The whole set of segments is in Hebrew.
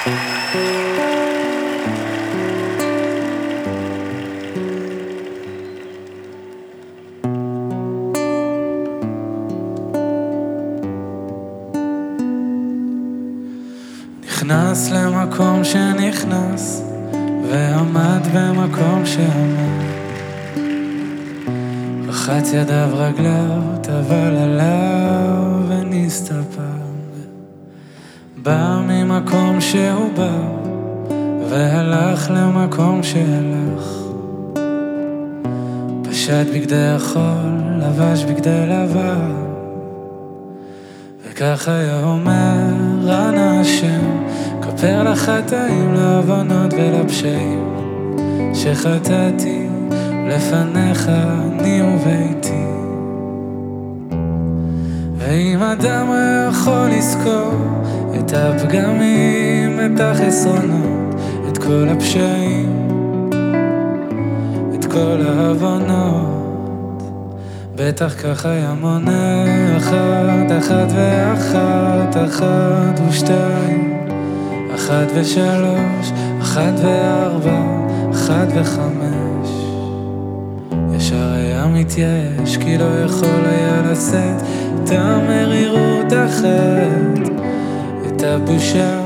נכנס למקום שנכנס, ועמד במקום שעמד. רחץ ידיו רגליו, טבל עליו ונסתפר. בא ממקום שהוא בא, והלך למקום שהלך. פשט בגדי החול, לבש בגדי לבן. וכך היה אומר, אנא השם, כפר לחטאים, לעוונות ולפשעים, שחטאתי לפניך אני וביתי. ואם אדם יכול לזכור את הפגמים, את החסרונות, את כל הפשעים, את כל העוונות, בטח כך היה מונה אחת, אחת ואחת, אחת ושתיים, אחת ושלוש, אחת וארבע, אחת וחמש. ישר היה מתייאש, כי לא יכול היה לשאת את המרירות החטא, את הבושה,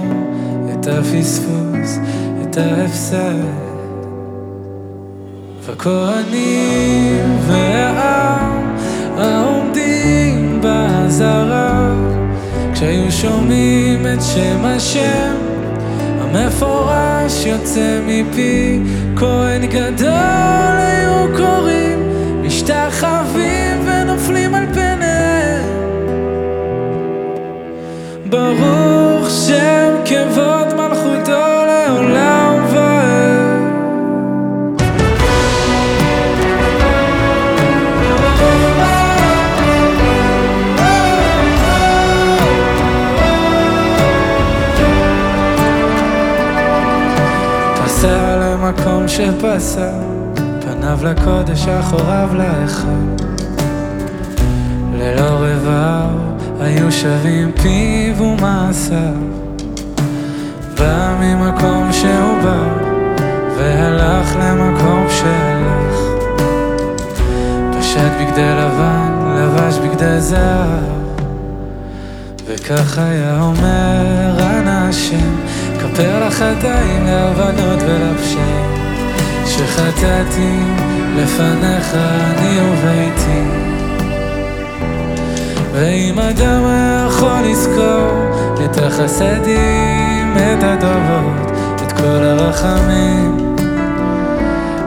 את הפספוס, את ההפסד. וכהנים והעם העומדים באזהרה כשהיו שומעים את שם השם המפורש יוצא מפי כהן גדול היו קוראים משתחווים ונופלים על פניהם ברוך שם כבוד מלכותו לעולם ועד פסע למקום שפסע, פניו לקודש, אחוריו להיכל. ללא רבב היו שווים פיו ומעשיו. בא ממקום שהוא בא, והלך למקום שהלך. פשט בגדי לבן, לבש בגדי זהב. וכך היה אומר, אנא השם, כפר לחטאים, לעוונות ולפשעים, שחטאתי לפניך אני וביתי. ואם אדם יכול לזכור את החסדים, את הטובות, את כל הרחמים,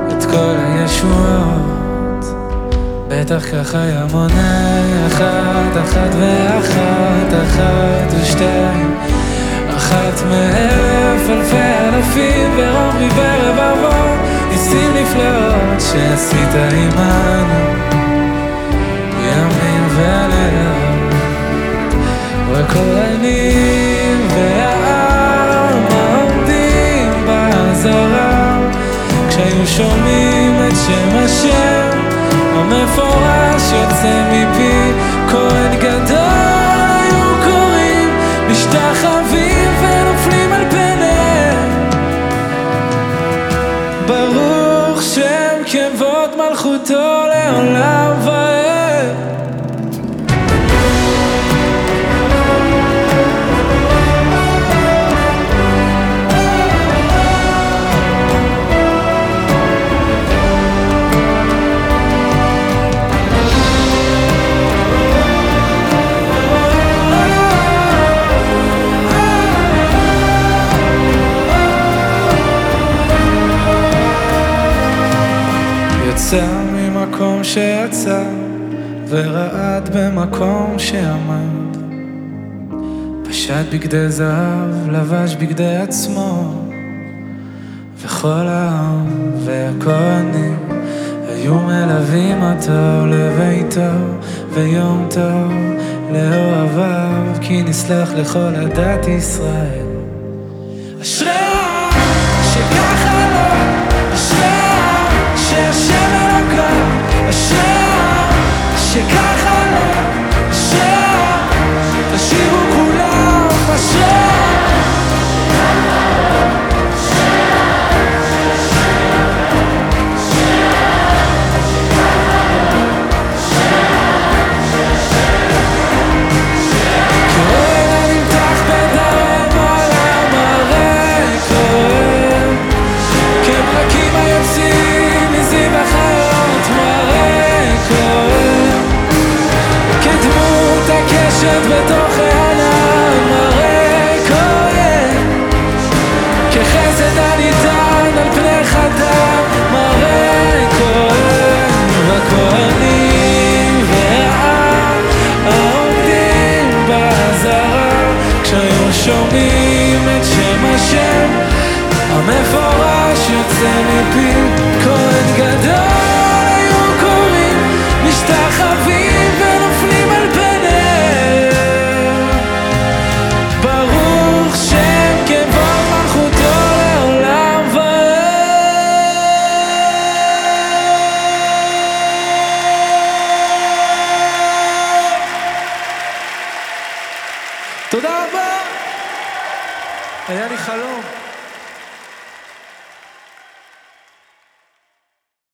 את כל הישועות, בטח כך היה מונה אחת, אחת ואחת, אחת ושתיים, אחת מאלף אלפי אלפים ורומי ורבבות, ניסים נפלאות שעשית עמנו, וכהנים והעם העומדים באזהרה, כשהיו שומעים את שם השם המפורש יוצא מפי כהן גדול היו קוראים משתחווים ונופלים על פניהם. ברוך שם כבוד מלכותו לעולם ממקום שיצא, ורעד במקום שעמד. פשט בגדי זהב, לבש בגדי עצמו, וכל העם והכהנים היו מלווים אותו לביתו, ויום טוב לאוהביו, כי נסלח לכל עדת ישראל. אשרי Chicago. Jeff תודה רבה. היה לי חלום